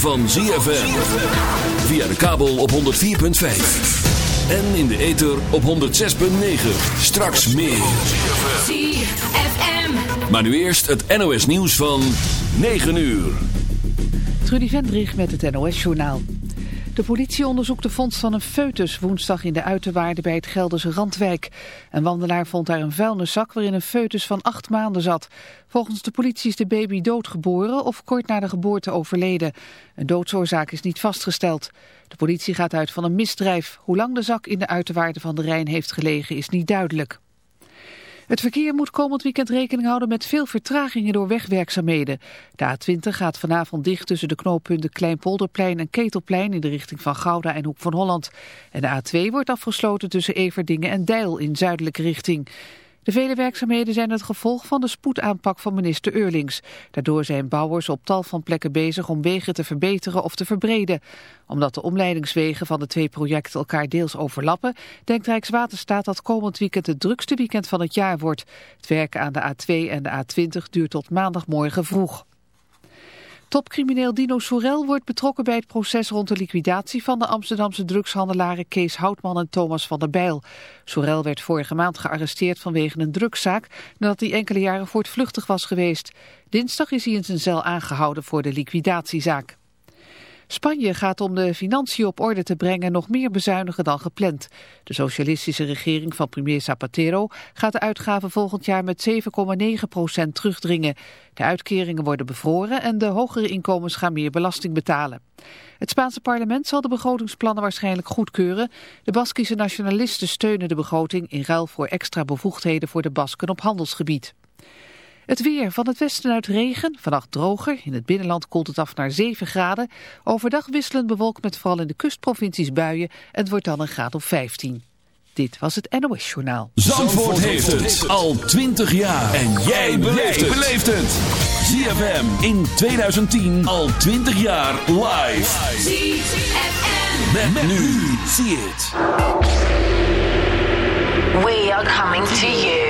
van ZFM. Via de kabel op 104.5. En in de ether op 106.9. Straks meer. ZFM. Maar nu eerst het NOS nieuws van 9 uur. Trudy Vendrich met het NOS-journaal. De politie onderzoekt de vondst van een foetus woensdag in de uiterwaarden bij het Gelderse Randwijk. Een wandelaar vond daar een vuilniszak waarin een foetus van acht maanden zat. Volgens de politie is de baby doodgeboren of kort na de geboorte overleden. Een doodsoorzaak is niet vastgesteld. De politie gaat uit van een misdrijf. Hoe lang de zak in de uiterwaarden van de Rijn heeft gelegen is niet duidelijk. Het verkeer moet komend weekend rekening houden met veel vertragingen door wegwerkzaamheden. De A20 gaat vanavond dicht tussen de knooppunten Kleinpolderplein en Ketelplein in de richting van Gouda en Hoek van Holland. En de A2 wordt afgesloten tussen Everdingen en Deil in zuidelijke richting. De vele werkzaamheden zijn het gevolg van de spoedaanpak van minister Eurlings. Daardoor zijn bouwers op tal van plekken bezig om wegen te verbeteren of te verbreden. Omdat de omleidingswegen van de twee projecten elkaar deels overlappen, denkt Rijkswaterstaat dat komend weekend het drukste weekend van het jaar wordt. Het werken aan de A2 en de A20 duurt tot maandagmorgen vroeg. Topcrimineel Dino Soerel wordt betrokken bij het proces rond de liquidatie van de Amsterdamse drugshandelaren Kees Houtman en Thomas van der Bijl. Soerel werd vorige maand gearresteerd vanwege een drugszaak nadat hij enkele jaren voortvluchtig was geweest. Dinsdag is hij in zijn cel aangehouden voor de liquidatiezaak. Spanje gaat om de financiën op orde te brengen nog meer bezuinigen dan gepland. De socialistische regering van premier Zapatero gaat de uitgaven volgend jaar met 7,9% terugdringen. De uitkeringen worden bevroren en de hogere inkomens gaan meer belasting betalen. Het Spaanse parlement zal de begrotingsplannen waarschijnlijk goedkeuren. De Baskische nationalisten steunen de begroting in ruil voor extra bevoegdheden voor de Basken op handelsgebied. Het weer van het westen uit regen, vannacht droger. In het binnenland koelt het af naar 7 graden. Overdag wisselend bewolkt met vooral in de kustprovincies buien. En het wordt dan een graad of 15. Dit was het NOS Journaal. Zandvoort, heeft het al 20 jaar. En jij beleeft het. ZFM in 2010 al 20 jaar live. ZFM. Met, nu. Zie het. We are coming to you.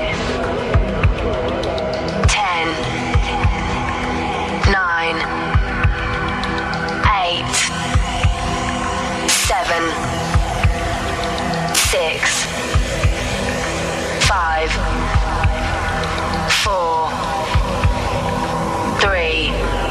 Five. Four. Three.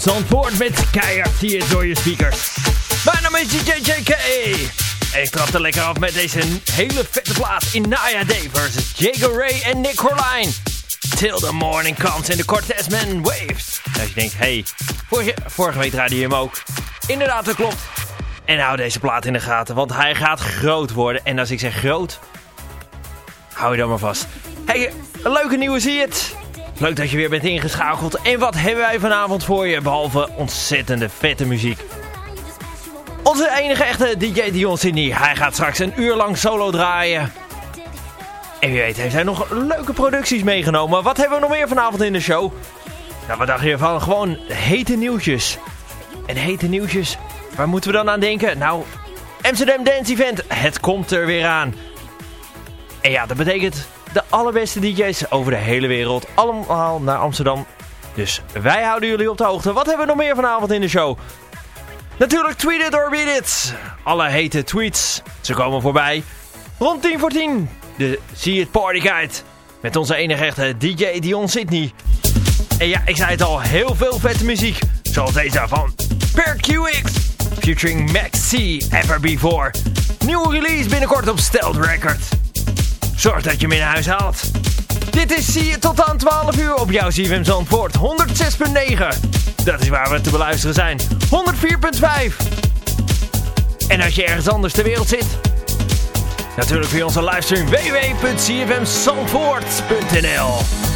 Zandvoort met keihard je door je speakers. Mijn naam is DJ JK. En ik trap er lekker af met deze hele vette plaat in Naya Day versus Jago Ray en Nick Horline. Till the morning comes in the Cortez Man Waves. Als je denkt, hey, vorige, vorige week draaide je hem ook. Inderdaad, dat klopt. En hou deze plaat in de gaten, want hij gaat groot worden. En als ik zeg groot, hou je dan maar vast. Hey, een leuke nieuwe zie je het. Leuk dat je weer bent ingeschakeld. En wat hebben wij vanavond voor je, behalve ontzettende vette muziek. Onze enige echte DJ Dion Sydney. Hij gaat straks een uur lang solo draaien. En wie weet heeft hij nog leuke producties meegenomen. Wat hebben we nog meer vanavond in de show? Nou, wat dacht je van gewoon hete nieuwtjes? En hete nieuwtjes, waar moeten we dan aan denken? Nou, Amsterdam Dance Event, het komt er weer aan. En ja, dat betekent de allerbeste DJ's over de hele wereld. Allemaal naar Amsterdam. Dus wij houden jullie op de hoogte. Wat hebben we nog meer vanavond in de show? Natuurlijk Tweet It or Beat It. Alle hete tweets. Ze komen voorbij. Rond 10 voor 10. De See It Party Guide. Met onze enige echte DJ Dion Sydney. En ja, ik zei het al. Heel veel vette muziek. Zoals deze van Per QX. Featuring Max C. Ever Before. Nieuwe release binnenkort op Stealth Records. Zorg dat je hem in huis haalt. Dit is Zie je tot aan 12 uur op jouw CFM Zandvoort 106.9. Dat is waar we te beluisteren zijn. 104.5. En als je ergens anders ter wereld zit... Natuurlijk via onze livestream www.cfmzandvoort.nl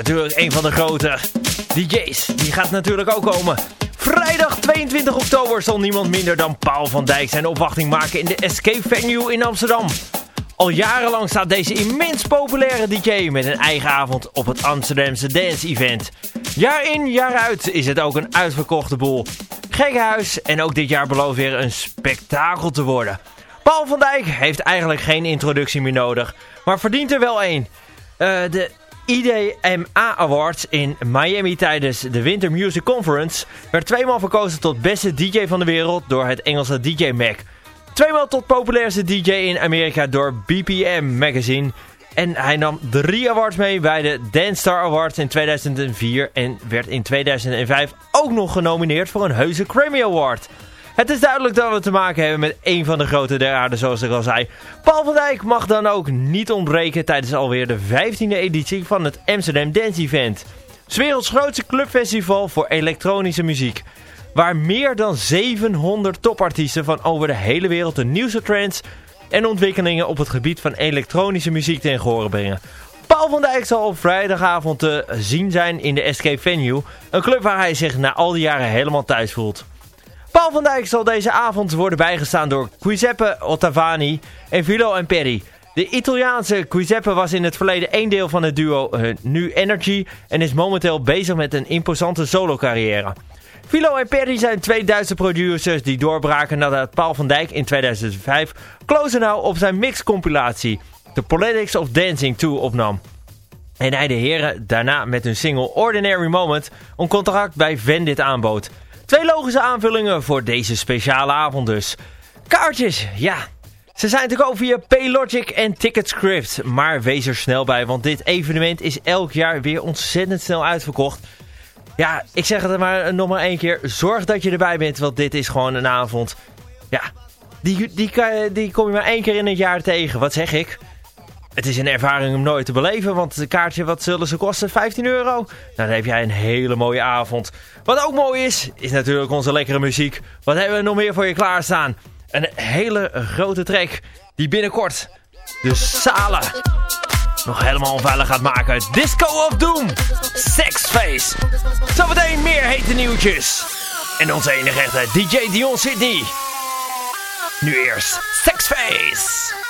Natuurlijk een van de grote DJ's. Die gaat natuurlijk ook komen. Vrijdag 22 oktober zal niemand minder dan Paul van Dijk zijn opwachting maken in de Escape Venue in Amsterdam. Al jarenlang staat deze immens populaire DJ met een eigen avond op het Amsterdamse Dance Event. Jaar in, jaar uit is het ook een uitverkochte boel. Gekkenhuis en ook dit jaar belooft weer een spektakel te worden. Paul van Dijk heeft eigenlijk geen introductie meer nodig, maar verdient er wel een. Uh, de IDMA Awards in Miami tijdens de Winter Music Conference werd tweemaal verkozen tot beste DJ van de wereld door het Engelse DJ Mag. Tweemaal tot populairste DJ in Amerika door BPM Magazine. En hij nam drie awards mee bij de Dance Star Awards in 2004 en werd in 2005 ook nog genomineerd voor een heuse Grammy Award. Het is duidelijk dat we te maken hebben met een van de grote der aarde, zoals ik al zei. Paul van Dijk mag dan ook niet ontbreken tijdens alweer de 15e editie van het Amsterdam Dance Event. Het werelds grootste clubfestival voor elektronische muziek. Waar meer dan 700 topartiesten van over de hele wereld de nieuwste trends en ontwikkelingen op het gebied van elektronische muziek ten gehore brengen. Paul van Dijk zal op vrijdagavond te zien zijn in de Escape Venue. Een club waar hij zich na al die jaren helemaal thuis voelt. Paul van Dijk zal deze avond worden bijgestaan door Giuseppe Ottavani en Vilo en Perry. De Italiaanse Giuseppe was in het verleden een deel van het duo uh, Nu Energy en is momenteel bezig met een imposante solo carrière. Philo en Perry zijn twee Duitse producers die doorbraken nadat Paul van Dijk in 2005 Close Now op zijn mixcompilatie The Politics of Dancing 2 opnam. En hij de heren daarna met hun single Ordinary Moment een contract bij Vendit aanbood. Twee logische aanvullingen voor deze speciale avond dus. Kaartjes, ja. Ze zijn te koop via Paylogic en Ticketscript. Maar wees er snel bij, want dit evenement is elk jaar weer ontzettend snel uitverkocht. Ja, ik zeg het maar nog maar één keer. Zorg dat je erbij bent, want dit is gewoon een avond. Ja, die, die, die kom je maar één keer in het jaar tegen. Wat zeg ik? Het is een ervaring om nooit te beleven, want het kaartje, wat zullen ze kosten? 15 euro? Nou, dan heb jij een hele mooie avond. Wat ook mooi is, is natuurlijk onze lekkere muziek. Wat hebben we nog meer voor je klaarstaan? Een hele grote track die binnenkort de zalen nog helemaal onveilig gaat maken. Disco of Doom, Sexface. Zometeen meer hete nieuwtjes. En onze enige echte DJ Dion Sydney. Nu eerst Sexface.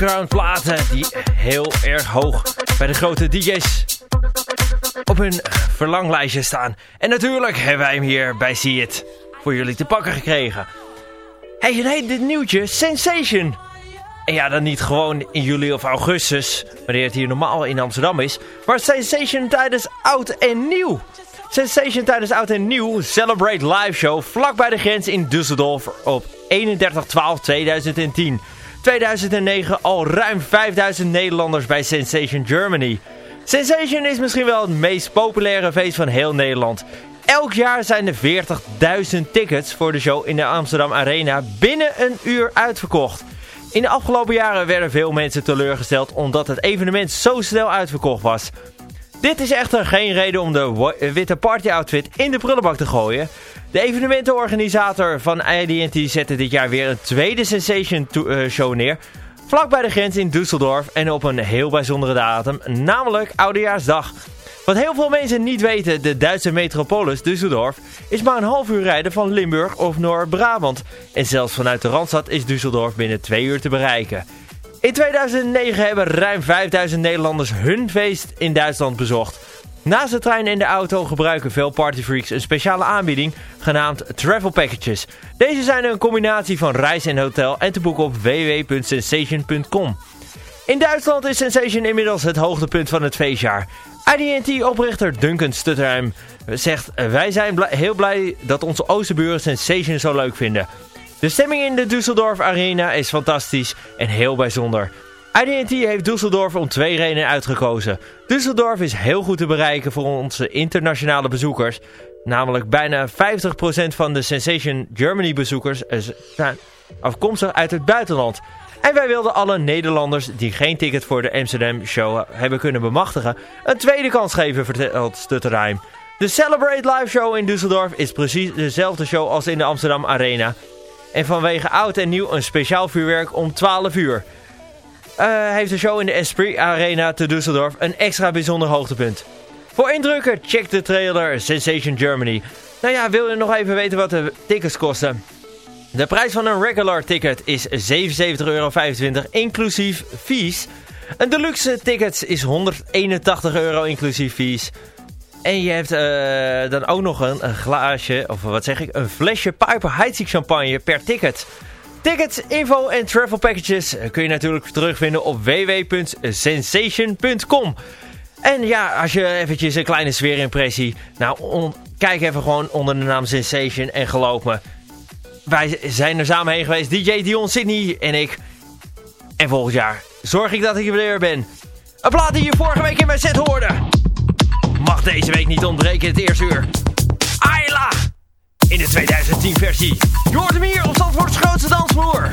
Underground platen die heel erg hoog bij de grote DJ's op hun verlanglijstje staan. En natuurlijk hebben wij hem hier bij See It voor jullie te pakken gekregen. Hey, en dit nieuwtje, Sensation. En ja, dan niet gewoon in juli of augustus, wanneer het hier normaal in Amsterdam is. Maar Sensation tijdens oud en nieuw. Sensation tijdens oud en nieuw Celebrate Live Show vlak bij de grens in Düsseldorf op 31-12-2010. 2009 al ruim 5000 Nederlanders bij Sensation Germany. Sensation is misschien wel het meest populaire feest van heel Nederland. Elk jaar zijn er 40.000 tickets voor de show in de Amsterdam Arena binnen een uur uitverkocht. In de afgelopen jaren werden veel mensen teleurgesteld omdat het evenement zo snel uitverkocht was. Dit is echter geen reden om de witte party outfit in de prullenbak te gooien. De evenementenorganisator van IDT zette dit jaar weer een tweede Sensation eh, show neer. Vlak bij de grens in Düsseldorf en op een heel bijzondere datum, namelijk Oudejaarsdag. Wat heel veel mensen niet weten, de Duitse metropolis Düsseldorf is maar een half uur rijden van Limburg of Noord-Brabant. En zelfs vanuit de Randstad is Düsseldorf binnen twee uur te bereiken. In 2009 hebben ruim 5000 Nederlanders hun feest in Duitsland bezocht. Naast de trein en de auto gebruiken veel partyfreaks een speciale aanbieding genaamd Travel Packages. Deze zijn een combinatie van reis en hotel en te boeken op www.sensation.com. In Duitsland is Sensation inmiddels het hoogtepunt van het feestjaar. IDT-oprichter Duncan Stutterheim zegt... Wij zijn heel blij dat onze oosterburen Sensation zo leuk vinden. De stemming in de Düsseldorf Arena is fantastisch en heel bijzonder. IDT heeft Düsseldorf om twee redenen uitgekozen. Düsseldorf is heel goed te bereiken voor onze internationale bezoekers. Namelijk bijna 50% van de Sensation Germany bezoekers zijn afkomstig uit het buitenland. En wij wilden alle Nederlanders die geen ticket voor de Amsterdam show hebben kunnen bemachtigen... een tweede kans geven, vertelt Stutterheim. De Celebrate Live Show in Düsseldorf is precies dezelfde show als in de Amsterdam Arena. En vanwege oud en nieuw een speciaal vuurwerk om 12 uur. Uh, heeft de show in de Esprit Arena te Düsseldorf een extra bijzonder hoogtepunt. Voor indrukken, check de trailer Sensation Germany. Nou ja, wil je nog even weten wat de tickets kosten? De prijs van een regular ticket is 77,25 euro, inclusief fees. Een deluxe ticket is 181 euro, inclusief fees. En je hebt uh, dan ook nog een, een, glaasje, of wat zeg ik, een flesje Piper Heidsieck champagne per ticket. Tickets, info en travel packages kun je natuurlijk terugvinden op www.sensation.com. En ja, als je eventjes een kleine sfeerimpressie... Nou, kijk even gewoon onder de naam Sensation en geloof me... Wij zijn er samen heen geweest. DJ Dion Sydney en ik. En volgend jaar zorg ik dat ik er weer ben. Een plaat die je vorige week in mijn set hoorde. Mag deze week niet ontbreken het eerste uur. In de 2010 versie. Je hoort hem hier op Zandvoorts grootste dansvloer.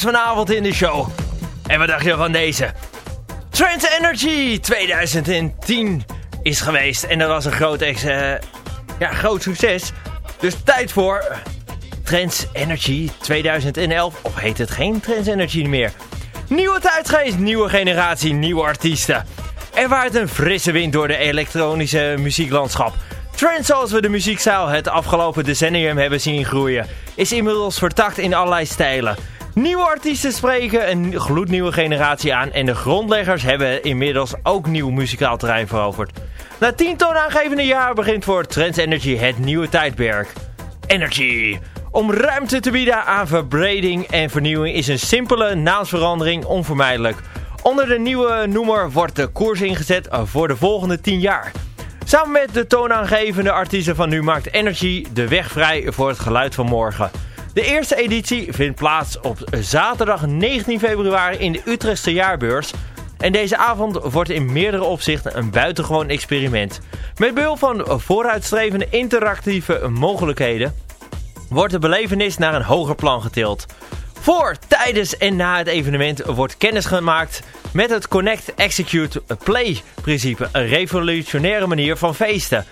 Vanavond in de show. En wat dacht je van deze? Trans Energy 2010 is geweest en dat was een groot, ex, uh, ja, groot succes. Dus tijd voor Trans Energy 2011, of heet het geen Trans Energy meer? Nieuwe tijdgeest, nieuwe generatie, nieuwe artiesten. Er waait een frisse wind door de elektronische muzieklandschap. Trend zoals we de muziekstijl het afgelopen decennium hebben zien groeien, is inmiddels vertakt in allerlei stijlen. Nieuwe artiesten spreken een gloednieuwe generatie aan en de grondleggers hebben inmiddels ook nieuw muzikaal terrein veroverd. Na tien toonaangevende jaar begint voor Trends Energy het nieuwe tijdperk. Energy. Om ruimte te bieden aan verbreding en vernieuwing is een simpele naamsverandering onvermijdelijk. Onder de nieuwe noemer wordt de koers ingezet voor de volgende 10 jaar. Samen met de toonaangevende artiesten van nu maakt Energy de weg vrij voor het geluid van morgen. De eerste editie vindt plaats op zaterdag 19 februari in de Utrechtse jaarbeurs. En deze avond wordt in meerdere opzichten een buitengewoon experiment. Met behulp van vooruitstrevende interactieve mogelijkheden wordt de belevenis naar een hoger plan getild. Voor, tijdens en na het evenement wordt kennis gemaakt met het Connect Execute Play principe. Een revolutionaire manier van feesten.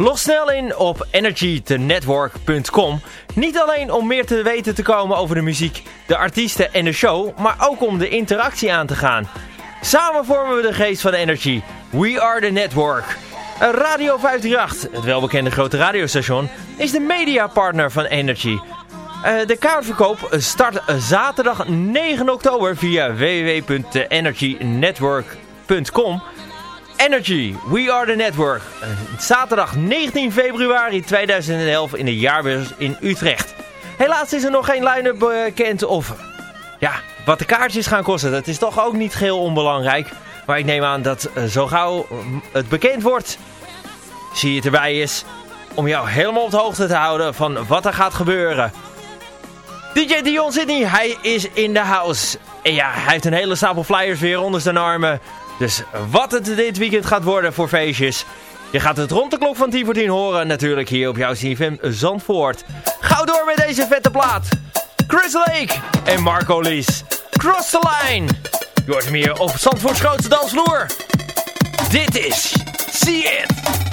Log snel in op energythenetwork.com. Niet alleen om meer te weten te komen over de muziek, de artiesten en de show, maar ook om de interactie aan te gaan. Samen vormen we de geest van Energy. We are the network. Radio 538, het welbekende grote radiostation, is de mediapartner van Energy. Uh, de kaartverkoop start zaterdag 9 oktober via www.energynetwork.com. Energy, we are the network. Uh, zaterdag 19 februari 2011 in de jaarbeurs in Utrecht. Helaas is er nog geen line-up bekend of ja, wat de kaartjes gaan kosten. Dat is toch ook niet geheel onbelangrijk. Maar ik neem aan dat uh, zo gauw het bekend wordt, zie je het erbij is, om jou helemaal op de hoogte te houden van wat er gaat gebeuren. DJ Dion Sydney, hij is in de house. En ja, hij heeft een hele stapel flyers weer onder zijn armen. Dus wat het dit weekend gaat worden voor feestjes. Je gaat het rond de klok van 10 voor 10 horen. Natuurlijk hier op jouw CFM Zandvoort. Gauw door met deze vette plaat. Chris Lake en Marco Lies. Cross the line. Je hoort hem hier op Zandvoorts grootste dansvloer. Dit is See It.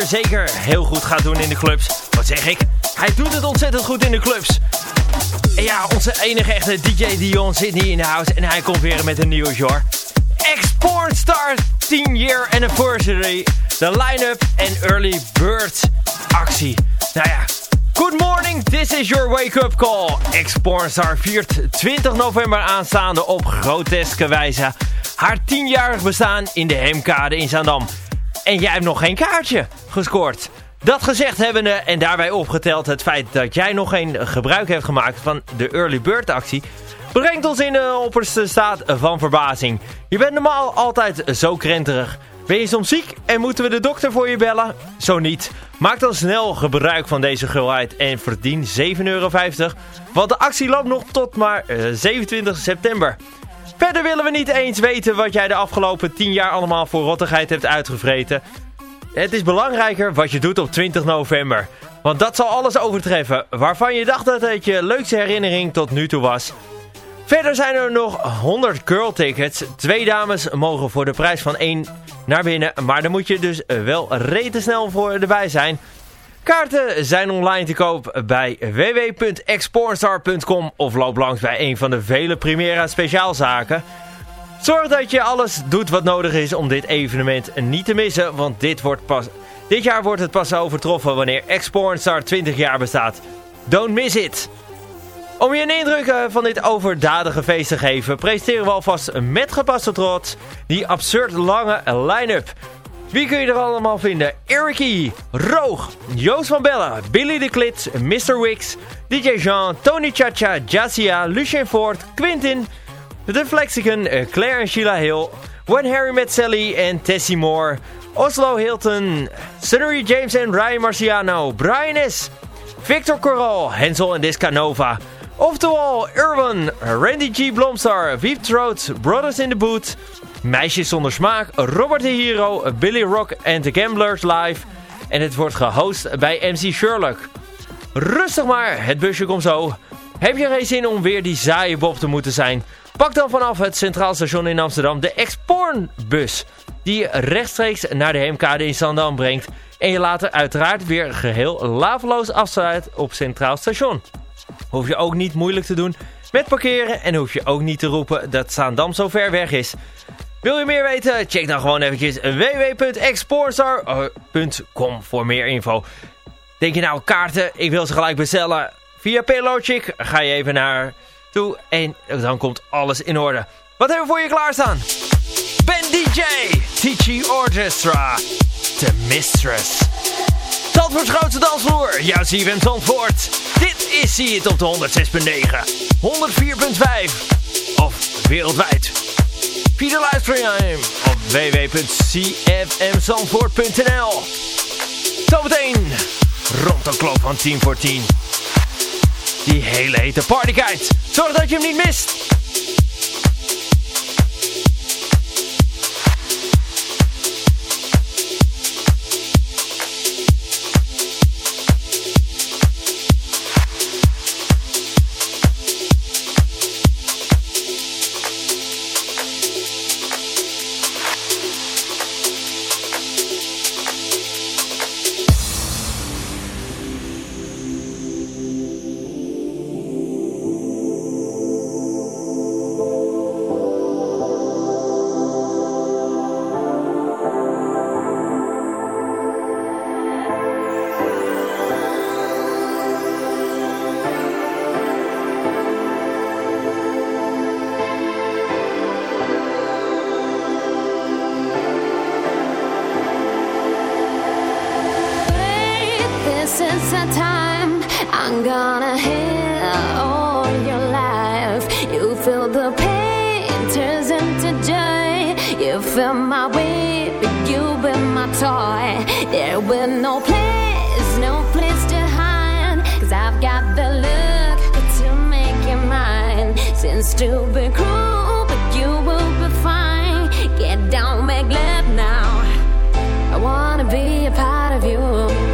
Zeker heel goed gaat doen in de clubs. Wat zeg ik? Hij doet het ontzettend goed in de clubs. En ja, onze enige echte DJ Dion zit niet in de house en hij komt weer met een nieuws hoor. Star 10 year anniversary. De line-up en early bird actie. Nou ja, good morning, this is your wake-up call. Star viert 20 november aanstaande op groteske wijze haar 10-jarig bestaan in de Heemkade in Zaandam. En jij hebt nog geen kaartje gescoord. Dat gezegd hebbende en daarbij opgeteld het feit dat jij nog geen gebruik hebt gemaakt van de early bird actie... brengt ons in de opperste staat van verbazing. Je bent normaal altijd zo krenterig. Ben je soms ziek en moeten we de dokter voor je bellen? Zo niet. Maak dan snel gebruik van deze gulheid en verdien 7,50 euro. Want de actie loopt nog tot maar 27 eh, september. Verder willen we niet eens weten wat jij de afgelopen 10 jaar allemaal voor rottigheid hebt uitgevreten. Het is belangrijker wat je doet op 20 november. Want dat zal alles overtreffen waarvan je dacht dat het je leukste herinnering tot nu toe was. Verder zijn er nog 100 girl tickets. Twee dames mogen voor de prijs van één naar binnen. Maar dan moet je dus wel rete snel voor erbij zijn. Kaarten zijn online te koop bij www.exportstar.com of loop langs bij een van de vele Primera speciaalzaken. Zorg dat je alles doet wat nodig is om dit evenement niet te missen, want dit, wordt pas, dit jaar wordt het pas overtroffen wanneer Exportstar 20 jaar bestaat. Don't miss it! Om je een indruk eh, van dit overdadige feest te geven, presenteren we alvast met gepaste trots die absurd lange line-up. Wie kun je er allemaal vinden? Ericie, Roog, Joost van Bellen, Billy de Klit, Mr. Wix, DJ Jean, Tony Chacha, Jazia, Lucien Ford, Quintin, The Flexicon, eh, Claire en Sheila Hill, When Harry Met Sally en Tessie Moore, Oslo Hilton, Sunnery James en Ryan Marciano, Brian S., Victor Coral, Hensel en Discanova, Oftewel, Irwin, Randy G. Blomstar, Wiep Throat, Brothers in the Boot, Meisjes zonder smaak, Robert de Hero, Billy Rock en The Gamblers Live. En het wordt gehost bij MC Sherlock. Rustig maar, het busje komt zo. Heb je geen zin om weer die saaie bob te moeten zijn? Pak dan vanaf het Centraal Station in Amsterdam de Exporn-bus. Die je rechtstreeks naar de Heemkade in Zandam brengt. En je later uiteraard weer geheel laveloos afsluit op Centraal Station. Hoef je ook niet moeilijk te doen met parkeren en hoef je ook niet te roepen dat Zaandam zo ver weg is. Wil je meer weten? Check dan gewoon eventjes www.exportstar.com voor meer info. Denk je nou kaarten, ik wil ze gelijk bestellen. Via Paylogic ga je even naar toe en dan komt alles in orde. Wat hebben we voor je klaarstaan? Ben DJ, Tichi Orchestra, The Mistress. Zandvoorts grootste dansvloer, jouw CFM Zandvoort. Dit is See It op de 106.9, 104.5 of wereldwijd. Via de livestream op www.cfmzandvoort.nl Zometeen rond de klok van 10 voor 10. Die hele hete partyguide. Zorg dat je hem niet mist. i want to be a part of you.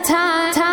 Time, time.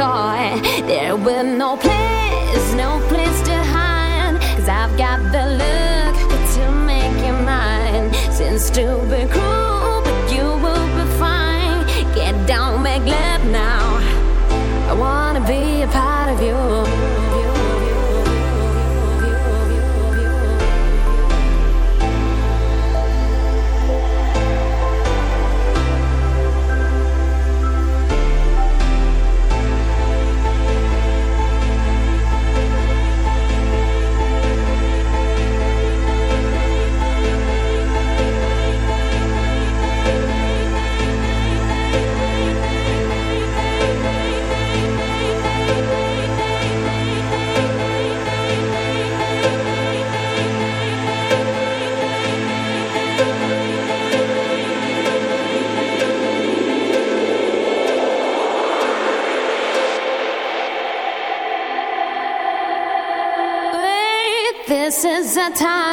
toy. There will no place, no place to hide. Cause I've got the look to make you mine. Since stupid. Time,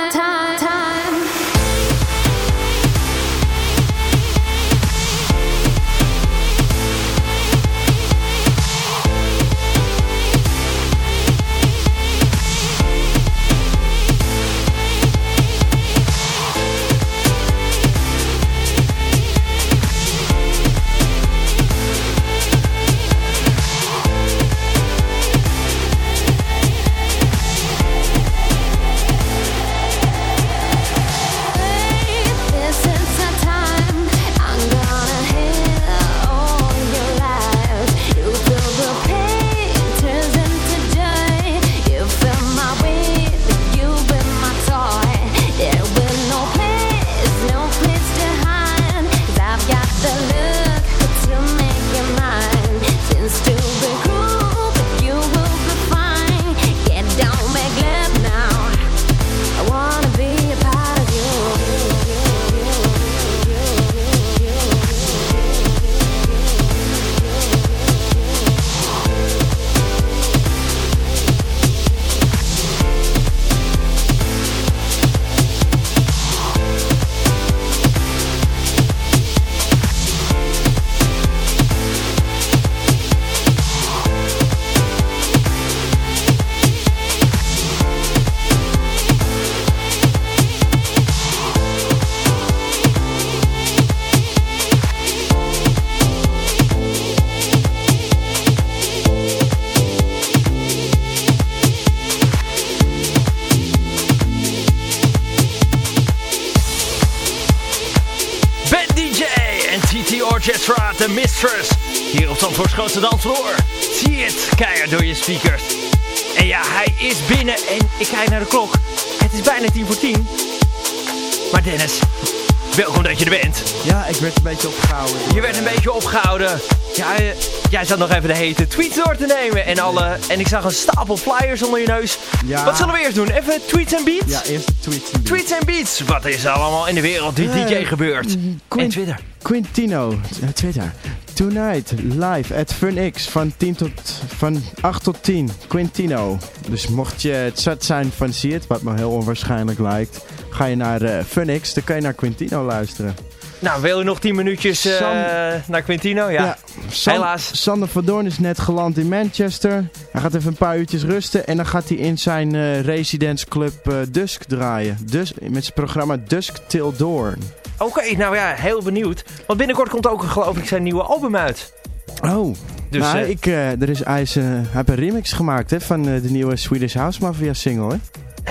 dansvloer. Zie het, keihard door je speakers. En ja, hij is binnen en ik kijk naar de klok. Het is bijna tien voor tien. Maar Dennis, welkom dat je er bent. Ja, ik werd een beetje opgehouden. Je werd een beetje opgehouden. Ja, eh, jij zat nog even de hete tweets door te nemen. En, alle, en ik zag een stapel flyers onder je neus. Ja. Wat zullen we eerst doen? Even tweets en beats? Ja, eerst tweets en beats. Tweets en beats. Wat is er allemaal in de wereld die DJ eh, gebeurt? en Twitter. Quintino, uh, Twitter. Tonight, live at FunX van, 10 tot, van 8 tot 10. Quintino. Dus mocht je het zat zijn van Seat, wat me heel onwaarschijnlijk lijkt, ga je naar uh, FunX, dan kan je naar Quintino luisteren. Nou, wil je nog 10 minuutjes eh, naar Quintino? Ja. San- Helaas. Sander van Doorn is net geland in Manchester. Hij gaat even een paar uurtjes rusten. En dan gaat hij in zijn eh residence club eh, Dusk draaien. Dus, met zijn programma Dusk Till Dawn. Oké, nou ja, heel benieuwd. Want binnenkort komt ook, geloof ik, zijn nieuwe album uit. Oh, Dus, nou, eh, ik, eh, er is, hij, is, eh, hij heeft een remix gemaakt hè, van de nieuwe Swedish House Mafia single. Hè?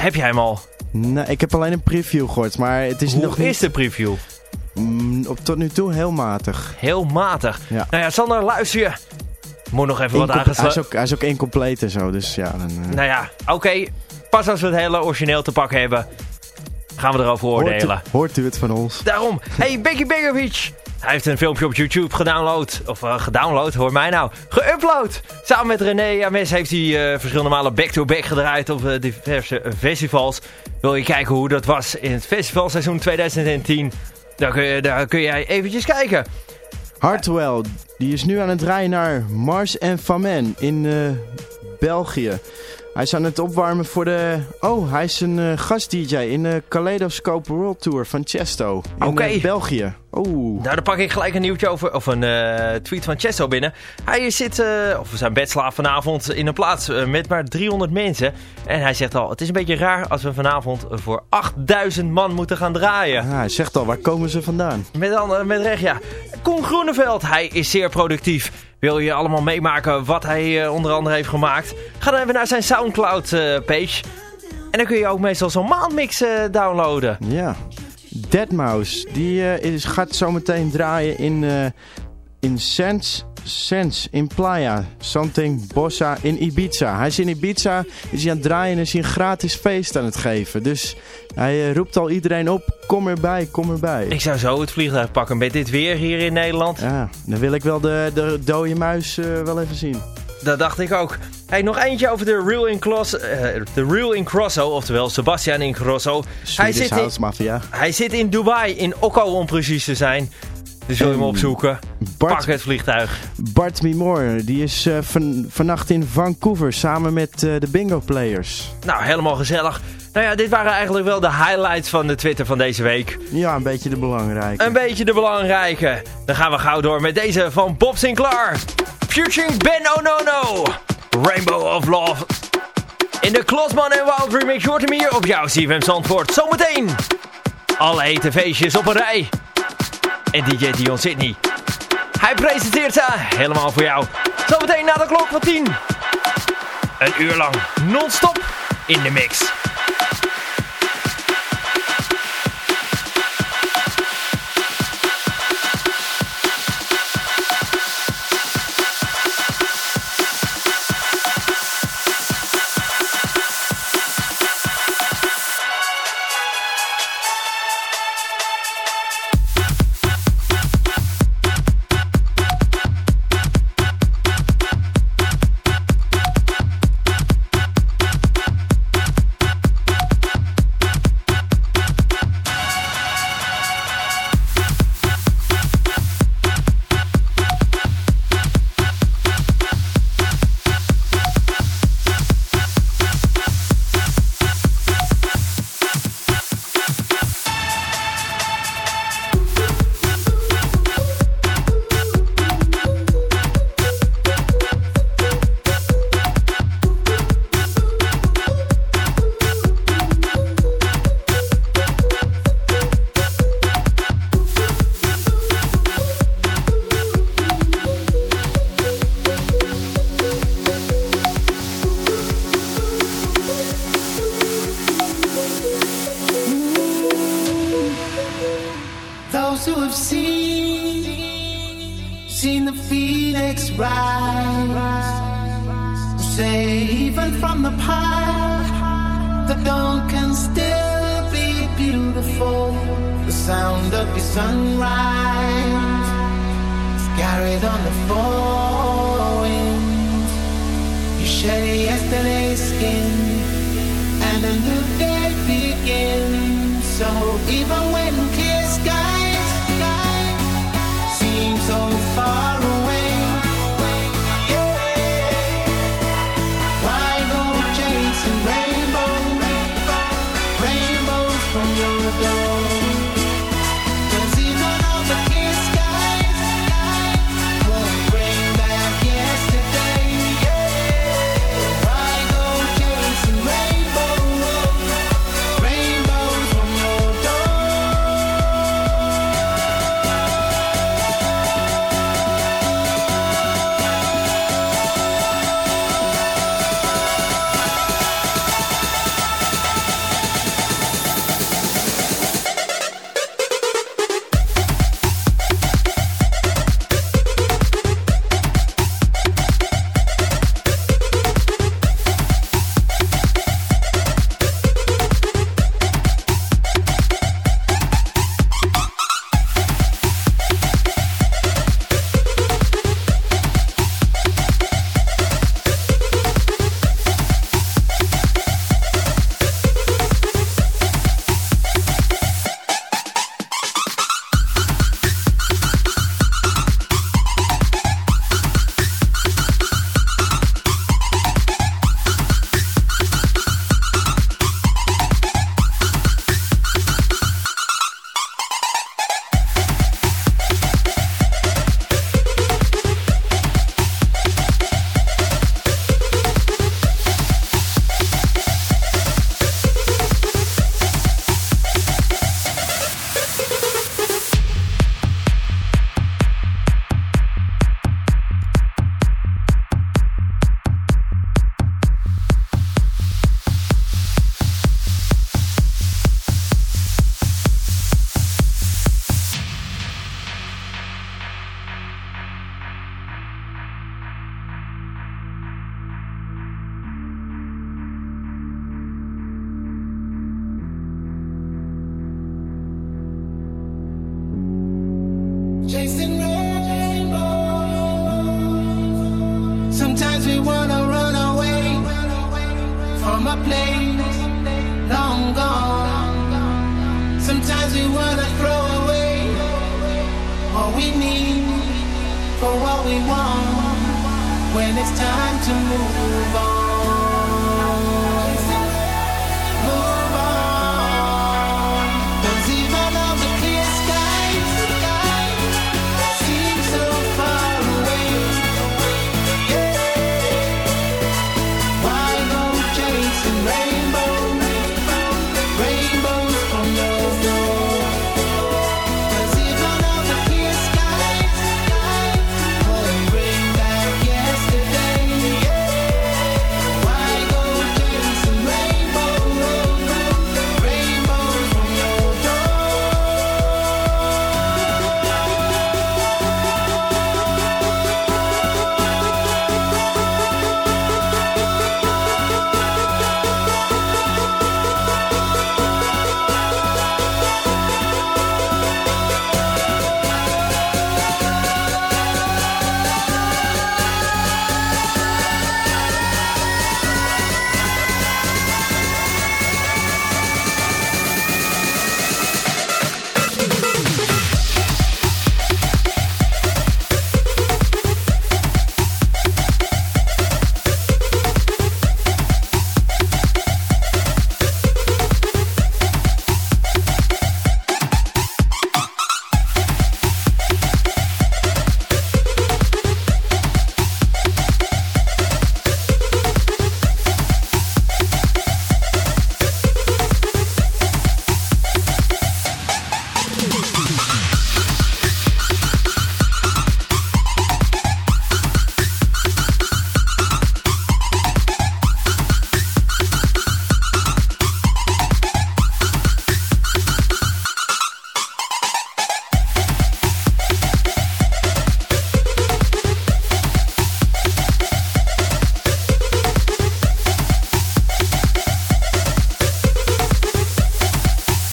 Heb jij hem al? Nee, ik heb alleen een preview gehoord, maar het is Hoe nog is niet... de preview? Mm, op tot nu toe heel matig. Heel matig. Ja. Nou ja, Sander, luister je. Moet nog even wat Incom- hij, is aangesloten. ook, hij is ook incompleet en zo, dus ja. Dan, Nou ja, oké. Pas als we het hele origineel te pakken hebben, gaan we erover hoort, oordelen. u, hoort u het van ons? Daarom, hey, Becky Begovic. Hij heeft een filmpje op YouTube gedownload. Of eh, gedownload, hoor mij nou. Geüpload. Samen met René Ames heeft hij eh, verschillende malen back-to-back gedraaid op eh, diverse festivals. Wil je kijken hoe dat was in het festivalseizoen 2010? Dan kun je, daar kun jij eventjes kijken. Hartwell, die is nu aan het draaien naar Mars en Famen in België. Hij is aan het opwarmen voor de... Oh, hij is een eh, gast-dj in de Kaleidoscope World Tour van Chesto. In eh, België. Oeh. Nou, dan pak ik gelijk een nieuwtje over, of een eh, tweet van Chesto binnen. Hij zit, eh, of zijn bedslaaf vanavond, in een plaats eh, met maar 300 mensen. En hij zegt al, het is een beetje raar als we vanavond voor 8000 man moeten gaan draaien. Ah, hij zegt al, waar komen ze vandaan? Met, dan, met recht, ja. Koen Groeneveld, hij is zeer productief. Wil je allemaal meemaken wat hij onder andere heeft gemaakt? Ga dan even naar zijn Soundcloud-page. en dan kun je ook meestal zo'n maandmix downloaden. Ja. Deadmau5, die eh, is, gaat zometeen draaien in, eh in Sense, Sense in Playa. Something Bossa in Ibiza. Hij is in Ibiza, is hij aan het draaien en is hij een gratis feest aan het geven. Dus hij eh, roept al iedereen op, kom erbij, kom erbij. Ik zou zo het vliegtuig pakken met dit weer hier in Nederland. Ja, dan wil ik wel de, de dode muis wel even zien. Dat dacht ik ook. Hey, nog eentje over de Real in, Cross, de Real in Crosso, oftewel Sebastian in Grosso. Hij zit, in, Mafia. hij zit in Dubai, in Okko om precies te zijn. Dus wil je hem En opzoeken? Bart- Pak het vliegtuig. Bart Mimor, die is eh, van, vannacht in Vancouver samen met eh, de Bingo Players. Nou, helemaal gezellig. Nou ja, dit waren eigenlijk wel de highlights van de Twitter van deze week. Ja, een beetje de belangrijke. Een beetje de belangrijke. Dan gaan we gauw door met deze van Bob Sinclair. Futuring Ben Onono. Rainbow of Love. In de Klosman en Wild Remix hoort hem hier op jouw CFM Zandvoort. Zometeen. Alle hete feestjes op een rij. En DJ Dion Sydney. Hij presenteert ze helemaal voor jou. Zometeen na de klok van 10. Een uur lang non-stop in de mix.